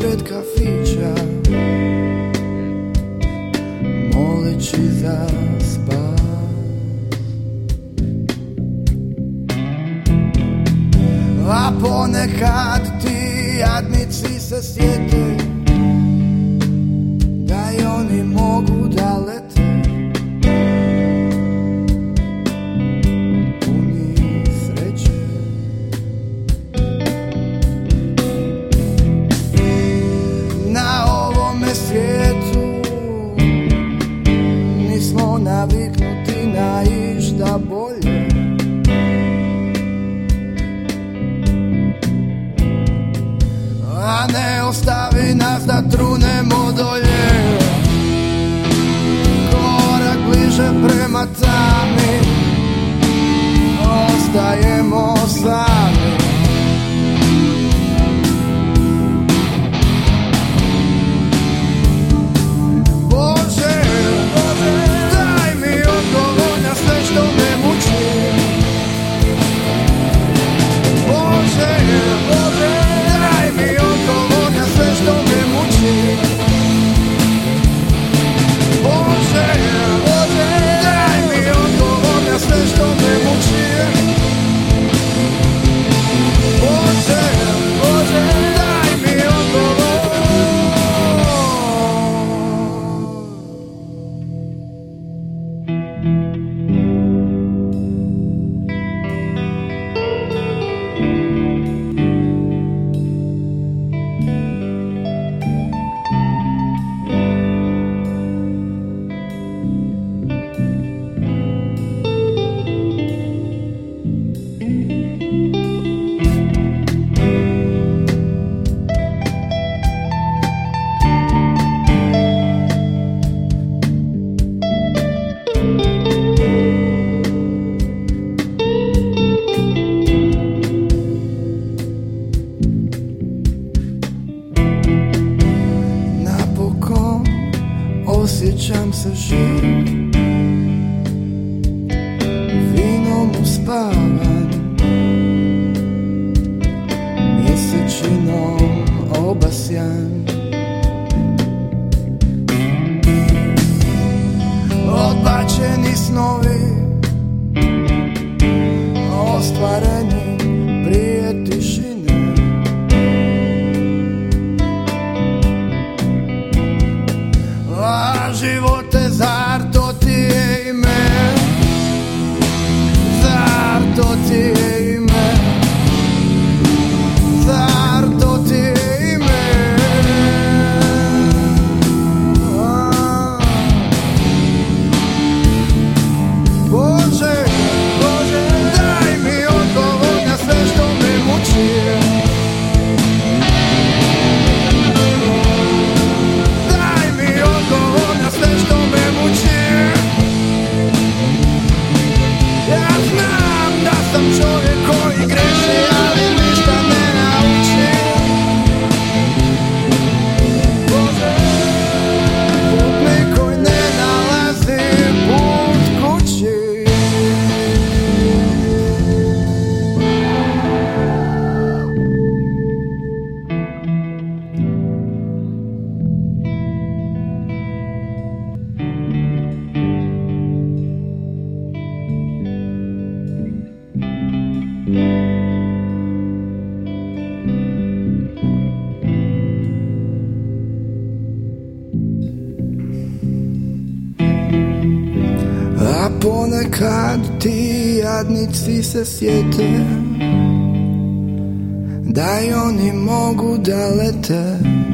ispred kafića. Moleći za spas A ponekad ti jadnici se sjeti Da i oni mogu daleko tami Ostajemo sami osjećam se živ Vinom uspavam živote, zar to ti je ime? Zar to ti je ponekad ti jadnici se sjete Da i oni mogu da lete.